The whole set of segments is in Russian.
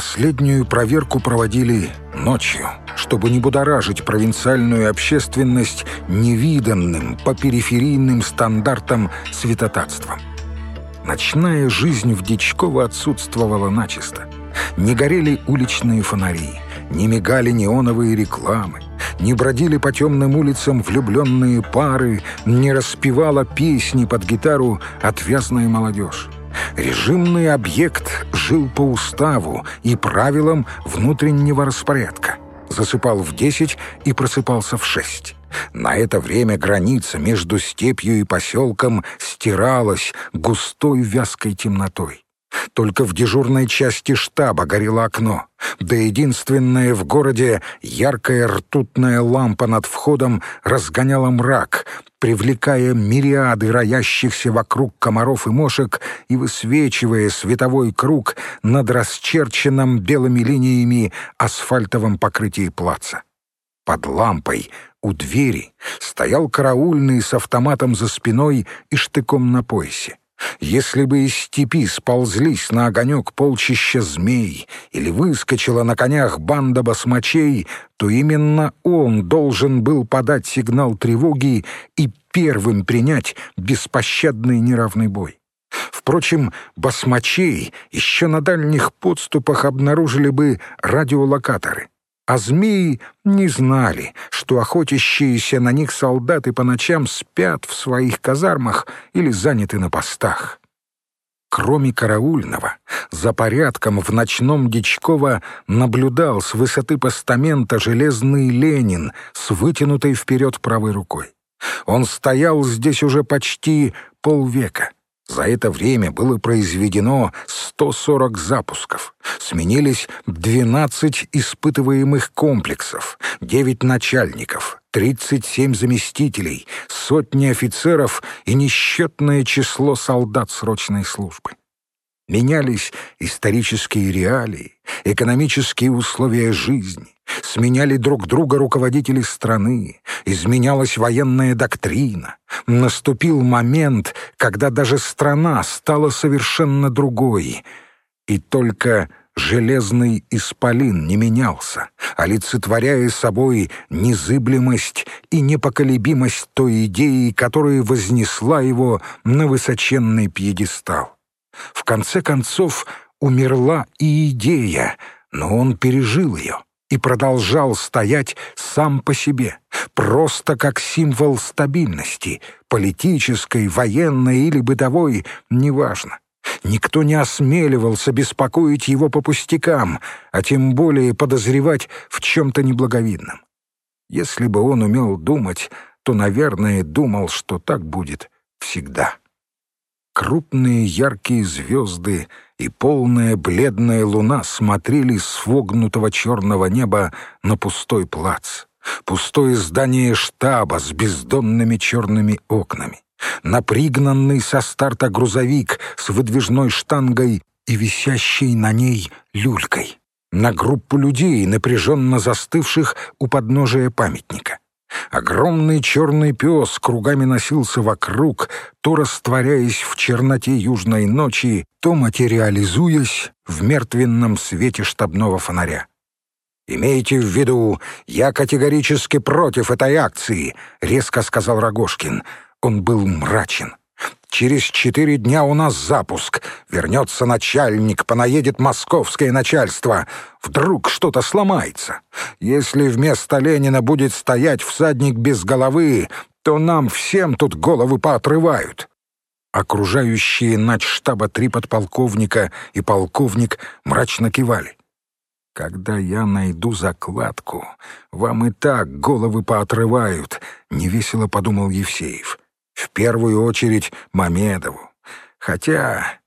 Последнюю проверку проводили ночью, чтобы не будоражить провинциальную общественность невиданным по периферийным стандартам святотатством. Ночная жизнь в Дичково отсутствовала начисто. Не горели уличные фонари, не мигали неоновые рекламы, не бродили по темным улицам влюбленные пары, не распевала песни под гитару отвязная молодежь. Режимный объект жил по уставу и правилам внутреннего распорядка. Засыпал в десять и просыпался в шесть. На это время граница между степью и поселком стиралась густой вязкой темнотой. Только в дежурной части штаба горело окно, да единственная в городе яркая ртутная лампа над входом разгоняла мрак, привлекая мириады роящихся вокруг комаров и мошек и высвечивая световой круг над расчерченным белыми линиями асфальтовом покрытии плаца. Под лампой у двери стоял караульный с автоматом за спиной и штыком на поясе. Если бы из степи сползлись на огонек полчища змей или выскочила на конях банда басмачей, то именно он должен был подать сигнал тревоги и первым принять беспощадный неравный бой. Впрочем, басмачей еще на дальних подступах обнаружили бы радиолокаторы а змеи не знали, что охотящиеся на них солдаты по ночам спят в своих казармах или заняты на постах. Кроме караульного, за порядком в ночном Дичково наблюдал с высоты постамента железный Ленин с вытянутой вперед правой рукой. Он стоял здесь уже почти полвека — за это время было произведено 140 запусков. Сменились 12 испытываемых комплексов, 9 начальников, 37 заместителей, сотни офицеров и несчетное число солдат срочной службы. Менялись исторические реалии, экономические условия жизни, сменяли друг друга руководители страны, изменялась военная доктрина. Наступил момент, когда даже страна стала совершенно другой. И только железный исполин не менялся, олицетворяя собой незыблемость и непоколебимость той идеи, которая вознесла его на высоченный пьедестал. В конце концов, умерла и идея, но он пережил ее и продолжал стоять сам по себе, просто как символ стабильности, политической, военной или бытовой, неважно. Никто не осмеливался беспокоить его по пустякам, а тем более подозревать в чем-то неблаговидном. Если бы он умел думать, то, наверное, думал, что так будет всегда. Крупные яркие звезды и полная бледная луна смотрели с вогнутого черного неба на пустой плац. Пустое здание штаба с бездонными черными окнами. Напригнанный со старта грузовик с выдвижной штангой и висящей на ней люлькой. На группу людей, напряженно застывших у подножия памятника. Огромный черный пес кругами носился вокруг, то растворяясь в черноте южной ночи, то материализуясь в мертвенном свете штабного фонаря. «Имейте в виду, я категорически против этой акции», — резко сказал Рогошкин. Он был мрачен. Через четыре дня у нас запуск. Вернется начальник, понаедет московское начальство. Вдруг что-то сломается. Если вместо Ленина будет стоять всадник без головы, то нам всем тут головы поотрывают». Окружающие начштаба три подполковника и полковник мрачно кивали. «Когда я найду закладку, вам и так головы поотрывают», — невесело подумал Евсеев. В первую очередь Мамедову. Хотя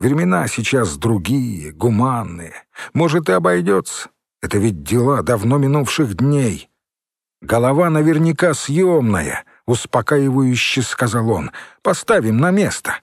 времена сейчас другие, гуманные. Может, и обойдется. Это ведь дела давно минувших дней. Голова наверняка съемная, успокаивающе сказал он. Поставим на место.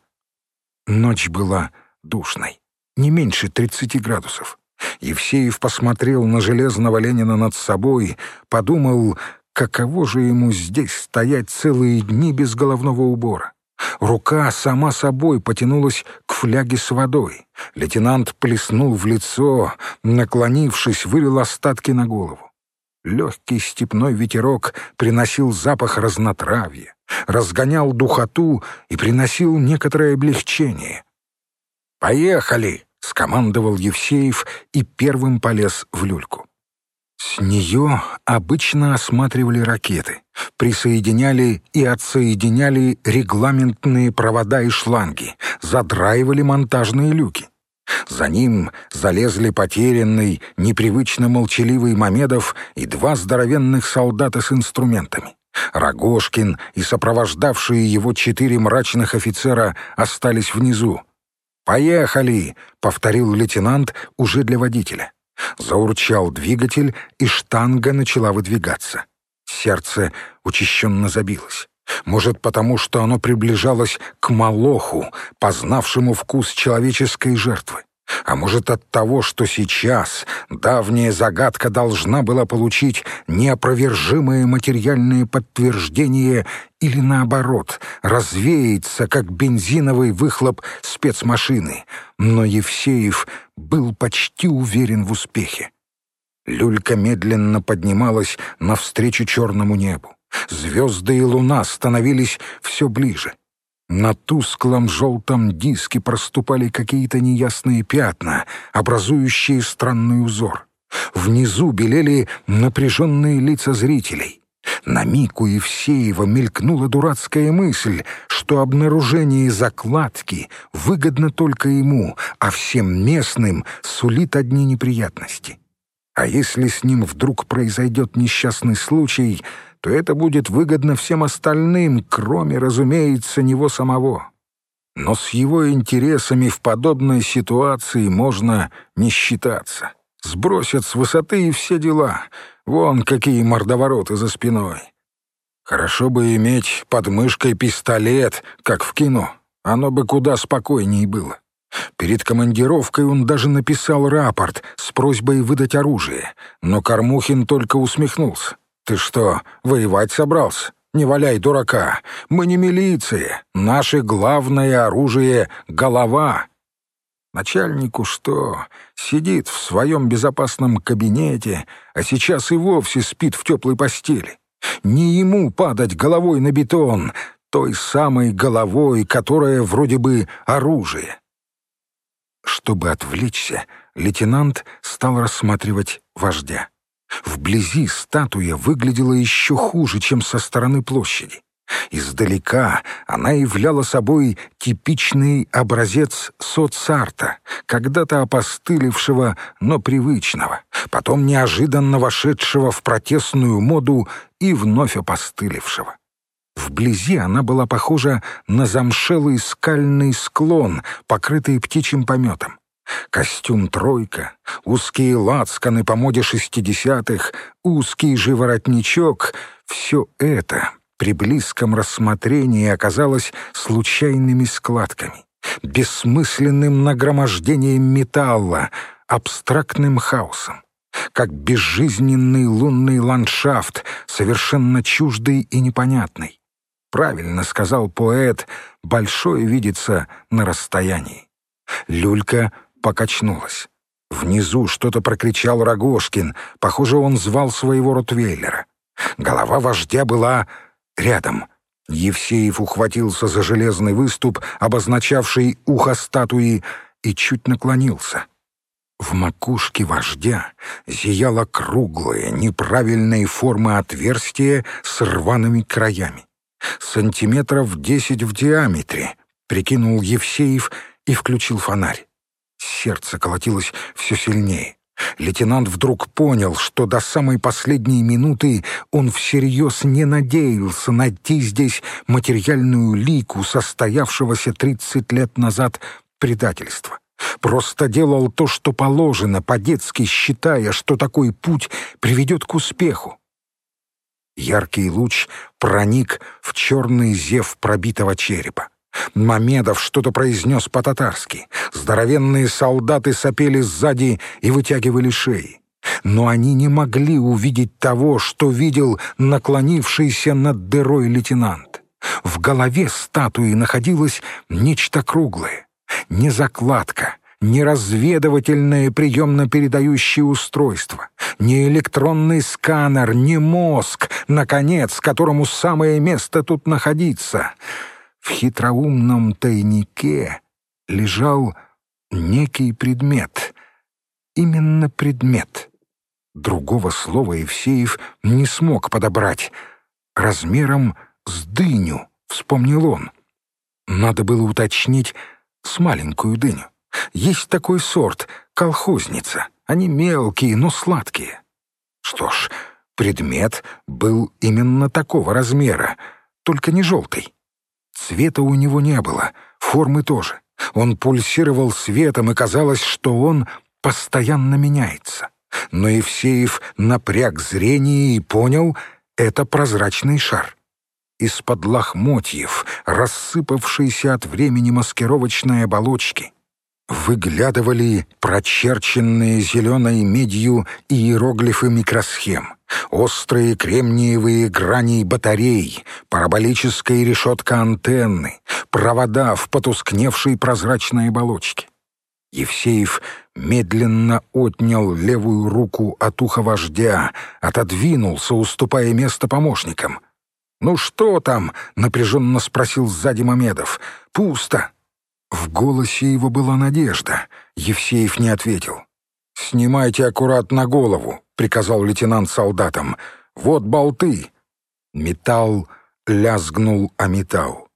Ночь была душной, не меньше тридцати градусов. Евсеев посмотрел на железного Ленина над собой, подумал, Каково же ему здесь стоять целые дни без головного убора? Рука сама собой потянулась к фляге с водой. Лейтенант плеснул в лицо, наклонившись, вылил остатки на голову. Легкий степной ветерок приносил запах разнотравья, разгонял духоту и приносил некоторое облегчение. «Поехали!» — скомандовал Евсеев и первым полез в люльку. С нее обычно осматривали ракеты, присоединяли и отсоединяли регламентные провода и шланги, задраивали монтажные люки. За ним залезли потерянный, непривычно молчаливый Мамедов и два здоровенных солдата с инструментами. Рогошкин и сопровождавшие его четыре мрачных офицера остались внизу. «Поехали!» — повторил лейтенант уже для водителя. Заурчал двигатель, и штанга начала выдвигаться. Сердце учащенно забилось. Может, потому что оно приближалось к Малоху, познавшему вкус человеческой жертвы. А может от того, что сейчас давняя загадка должна была получить неопровержимое материальное подтверждение или наоборот, развеяться, как бензиновый выхлоп спецмашины. Но Евсеев был почти уверен в успехе. Люлька медленно поднималась навстречу черному небу. Звезды и луна становились все ближе. На тусклом желтом диске проступали какие-то неясные пятна, образующие странный узор. Внизу белели напряженные лица зрителей. На миг у Евсеева мелькнула дурацкая мысль, что обнаружение закладки выгодно только ему, а всем местным сулит одни неприятности. А если с ним вдруг произойдет несчастный случай — то это будет выгодно всем остальным, кроме, разумеется, него самого. Но с его интересами в подобной ситуации можно не считаться. Сбросят с высоты и все дела. Вон какие мордовороты за спиной. Хорошо бы иметь под мышкой пистолет, как в кино. Оно бы куда спокойнее было. Перед командировкой он даже написал рапорт с просьбой выдать оружие, но Кормухин только усмехнулся. «Ты что, воевать собрался? Не валяй дурака. Мы не милиция. Наше главное оружие — голова». Начальнику что? Сидит в своем безопасном кабинете, а сейчас и вовсе спит в теплой постели. Не ему падать головой на бетон, той самой головой, которая вроде бы оружие. Чтобы отвлечься, лейтенант стал рассматривать вождя. Вблизи статуя выглядела еще хуже, чем со стороны площади. Издалека она являла собой типичный образец соцарта, когда-то опостылевшего, но привычного, потом неожиданно вошедшего в протестную моду и вновь опостылевшего. Вблизи она была похожа на замшелый скальный склон, покрытый птичьим пометом. Костюм «тройка», узкие лацканы по моде шестидесятых, узкий же воротничок — все это при близком рассмотрении оказалось случайными складками, бессмысленным нагромождением металла, абстрактным хаосом, как безжизненный лунный ландшафт, совершенно чуждый и непонятный. Правильно сказал поэт, большое видится на расстоянии. Люлька покачнулась. Внизу что-то прокричал Рогошкин. Похоже, он звал своего ротвейлера. Голова вождя была рядом. Евсеев ухватился за железный выступ, обозначавший ухо статуи, и чуть наклонился. В макушке вождя зияло круглое, неправильной формы отверстие с рваными краями. Сантиметров десять в диаметре, прикинул Евсеев и включил фонарь. Сердце колотилось все сильнее. Лейтенант вдруг понял, что до самой последней минуты он всерьез не надеялся найти здесь материальную лику состоявшегося тридцать лет назад предательства. Просто делал то, что положено, по-детски считая, что такой путь приведет к успеху. Яркий луч проник в черный зев пробитого черепа. Мамедов что-то произнес по-татарски. Здоровенные солдаты сопели сзади и вытягивали шеи. Но они не могли увидеть того, что видел наклонившийся над дырой лейтенант. В голове статуи находилось нечто круглое. Не закладка, не разведывательное приемно-передающее устройство, не электронный сканер, не мозг, наконец, которому самое место тут находиться. В хитроумном тайнике лежал некий предмет. Именно предмет. Другого слова Евсеев не смог подобрать. Размером с дыню, вспомнил он. Надо было уточнить с маленькую дыню. Есть такой сорт — колхозница. Они мелкие, но сладкие. Что ж, предмет был именно такого размера, только не желтый. Цвета у него не было, формы тоже. Он пульсировал светом, и казалось, что он постоянно меняется. Но Евсеев напряг зрение и понял — это прозрачный шар. Из-под лохмотьев, рассыпавшейся от времени маскировочной оболочки, выглядывали прочерченные зеленой медью иероглифы микросхем, острые кремниевые грани батарей, параболическая решетка антенны, провода в потускневшей прозрачной оболочке. Евсеев медленно отнял левую руку от уха вождя, отодвинулся, уступая место помощникам. «Ну что там?» — напряженно спросил сзади Мамедов. «Пусто». В голосе его была надежда. Евсеев не ответил. «Снимайте аккуратно голову», — приказал лейтенант солдатам. «Вот болты». Металл лязгнул о металл.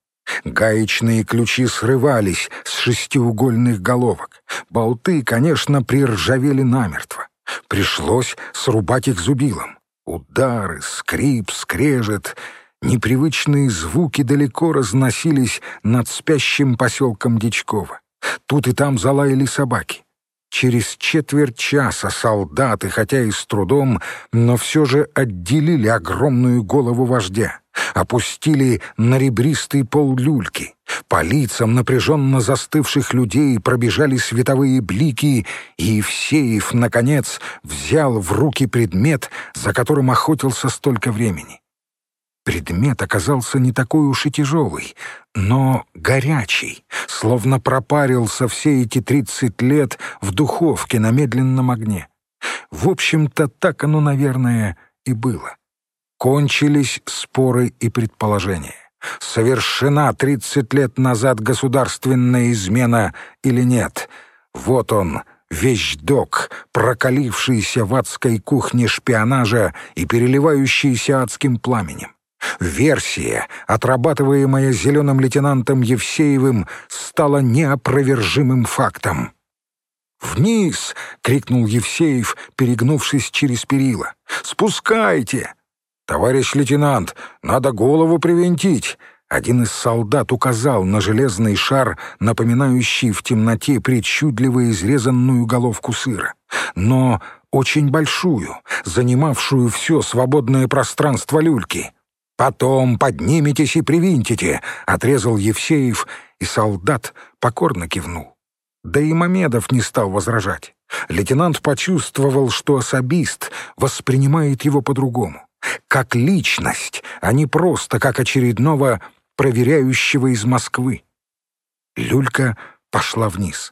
Гаечные ключи срывались с шестиугольных головок. Болты, конечно, приржавели намертво. Пришлось срубать их зубилом. Удары, скрип, скрежет — Непривычные звуки далеко разносились над спящим поселком Дичкова. Тут и там залаяли собаки. Через четверть часа солдаты, хотя и с трудом, но все же отделили огромную голову вождя, опустили на ребристый пол люльки. По лицам напряженно застывших людей пробежали световые блики, и Евсеев, наконец, взял в руки предмет, за которым охотился столько времени. Предмет оказался не такой уж и тяжелый, но горячий, словно пропарился все эти тридцать лет в духовке на медленном огне. В общем-то, так оно, наверное, и было. Кончились споры и предположения. Совершена тридцать лет назад государственная измена или нет? Вот он, вещдок, прокалившийся в адской кухне шпионажа и переливающийся адским пламенем. Версия, отрабатываемая зеленым лейтенантом Евсеевым, стала неопровержимым фактом. «Вниз!» — крикнул Евсеев, перегнувшись через перила. «Спускайте!» «Товарищ лейтенант, надо голову привинтить!» Один из солдат указал на железный шар, напоминающий в темноте причудливо изрезанную головку сыра. Но очень большую, занимавшую все свободное пространство люльки. «Потом подниметесь и привинтите», — отрезал Евсеев, и солдат покорно кивнул. Да и Мамедов не стал возражать. Лейтенант почувствовал, что особист воспринимает его по-другому. Как личность, а не просто как очередного проверяющего из Москвы. Люлька пошла вниз.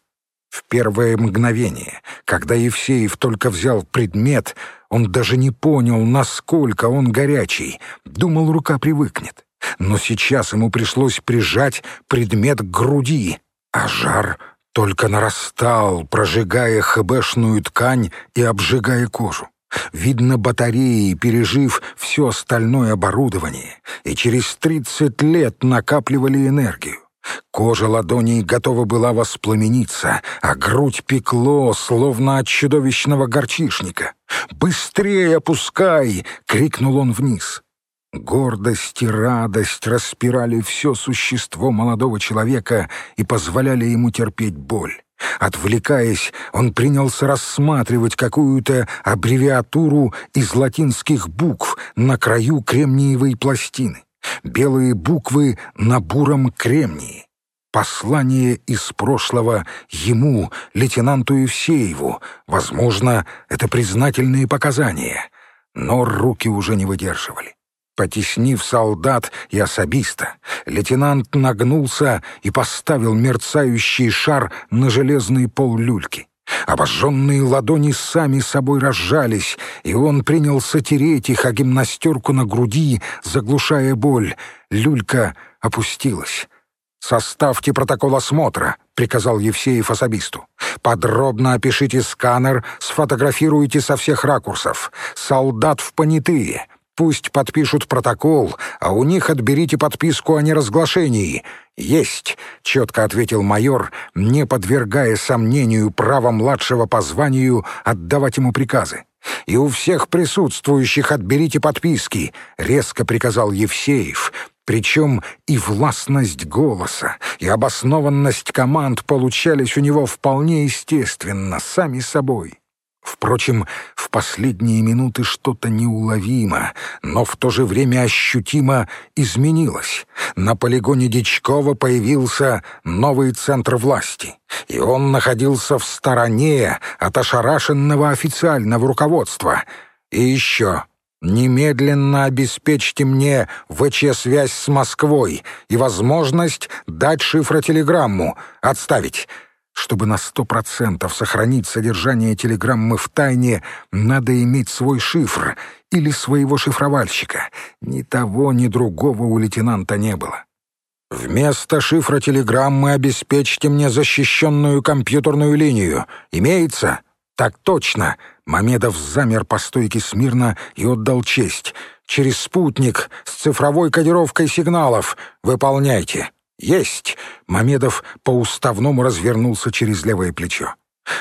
В первое мгновение, когда Евсеев только взял предмет, он даже не понял, насколько он горячий. Думал, рука привыкнет. Но сейчас ему пришлось прижать предмет к груди, а жар только нарастал, прожигая хбшную ткань и обжигая кожу. Видно, батареи, пережив все остальное оборудование, и через тридцать лет накапливали энергию. Кожа ладоней готова была воспламениться, а грудь пекло, словно от чудовищного горчишника. «Быстрее опускай!» — крикнул он вниз. Гордость и радость распирали все существо молодого человека и позволяли ему терпеть боль. Отвлекаясь, он принялся рассматривать какую-то аббревиатуру из латинских букв на краю кремниевой пластины. Белые буквы на буром кремнии. Послание из прошлого ему, лейтенанту Евсееву. Возможно, это признательные показания. Но руки уже не выдерживали. Потеснив солдат и особиста, лейтенант нагнулся и поставил мерцающий шар на железный пол люльки. Обожженные ладони сами собой разжались, и он принялся тереть их о гимнастерку на груди, заглушая боль. Люлька опустилась. «Составьте протокол осмотра», — приказал Евсеев особисту. «Подробно опишите сканер, сфотографируйте со всех ракурсов. Солдат в понятые. Пусть подпишут протокол, а у них отберите подписку о неразглашении». «Есть», — четко ответил майор, не подвергая сомнению права младшего по званию отдавать ему приказы. «И у всех присутствующих отберите подписки», — резко приказал Евсеев, причем и властность голоса, и обоснованность команд получались у него вполне естественно, сами собой. Впрочем, в последние минуты что-то неуловимо, но в то же время ощутимо изменилось. На полигоне Дичкова появился новый центр власти, и он находился в стороне от ошарашенного официального руководства. И еще Немедленно обеспечьте мне ВЧ-связь с Москвой и возможность дать шифротелеграмму. Отставить. Чтобы на сто процентов сохранить содержание телеграммы в тайне, надо иметь свой шифр или своего шифровальщика. Ни того, ни другого у лейтенанта не было. Вместо шифра телеграммы обеспечьте мне защищенную компьютерную линию. Имеется? Так точно. Мамедов замер по стойке смирно и отдал честь. «Через спутник с цифровой кодировкой сигналов. Выполняйте». «Есть!» — Мамедов по-уставному развернулся через левое плечо.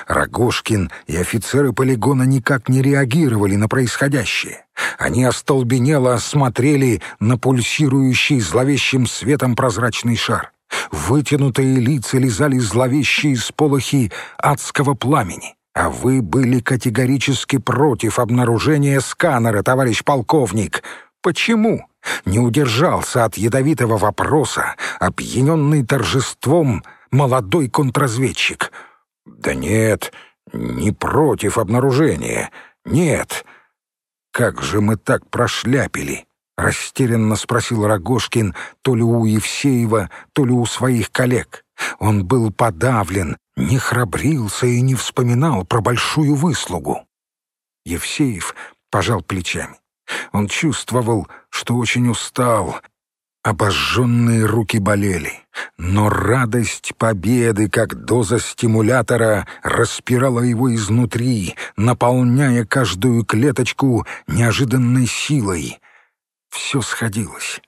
Рогошкин и офицеры полигона никак не реагировали на происходящее. Они остолбенело смотрели на пульсирующий зловещим светом прозрачный шар. Вытянутые лица лизали зловещие сполохи адского пламени. А вы были категорически против обнаружения сканера, товарищ полковник. Почему? Не удержался от ядовитого вопроса, опьяненный торжеством молодой контрразведчик. Да нет, не против обнаружения. Нет. Как же мы так прошляпили? Растерянно спросил Рогошкин то ли у Евсеева, то ли у своих коллег. Он был подавлен, не храбрился и не вспоминал про большую выслугу. Евсеев пожал плечами. Он чувствовал, что очень устал. Обожженные руки болели, но радость победы, как доза стимулятора, распирала его изнутри, наполняя каждую клеточку неожиданной силой. Все сходилось.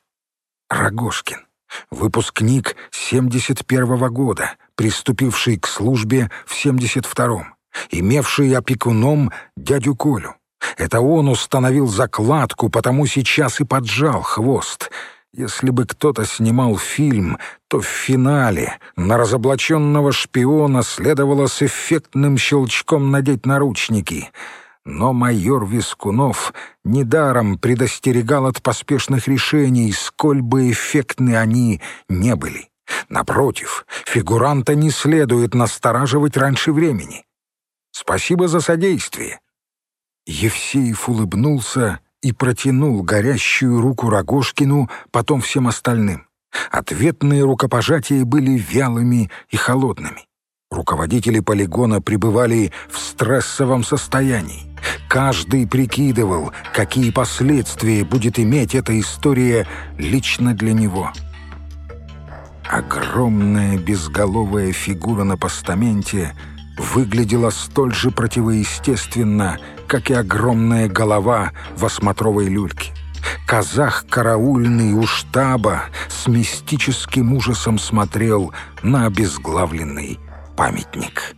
Рогошкин, выпускник 71-го года, приступивший к службе в 72-м, имевший опекуном дядю Колю. Это он установил закладку, потому сейчас и поджал хвост. Если бы кто-то снимал фильм, то в финале на разоблаченного шпиона следовало с эффектным щелчком надеть наручники — но майор Вискунов недаром предостерегал от поспешных решений, сколь бы эффектны они не были. Напротив, фигуранта не следует настораживать раньше времени. Спасибо за содействие. Евсеев улыбнулся и протянул горящую руку Рогожкину, потом всем остальным. Ответные рукопожатия были вялыми и холодными. Руководители полигона пребывали в стрессовом состоянии. Каждый прикидывал, какие последствия будет иметь эта история лично для него. Огромная безголовая фигура на постаменте выглядела столь же противоестественно, как и огромная голова в осмотровой люльке. Казах караульный у штаба с мистическим ужасом смотрел на обезглавленный памятник.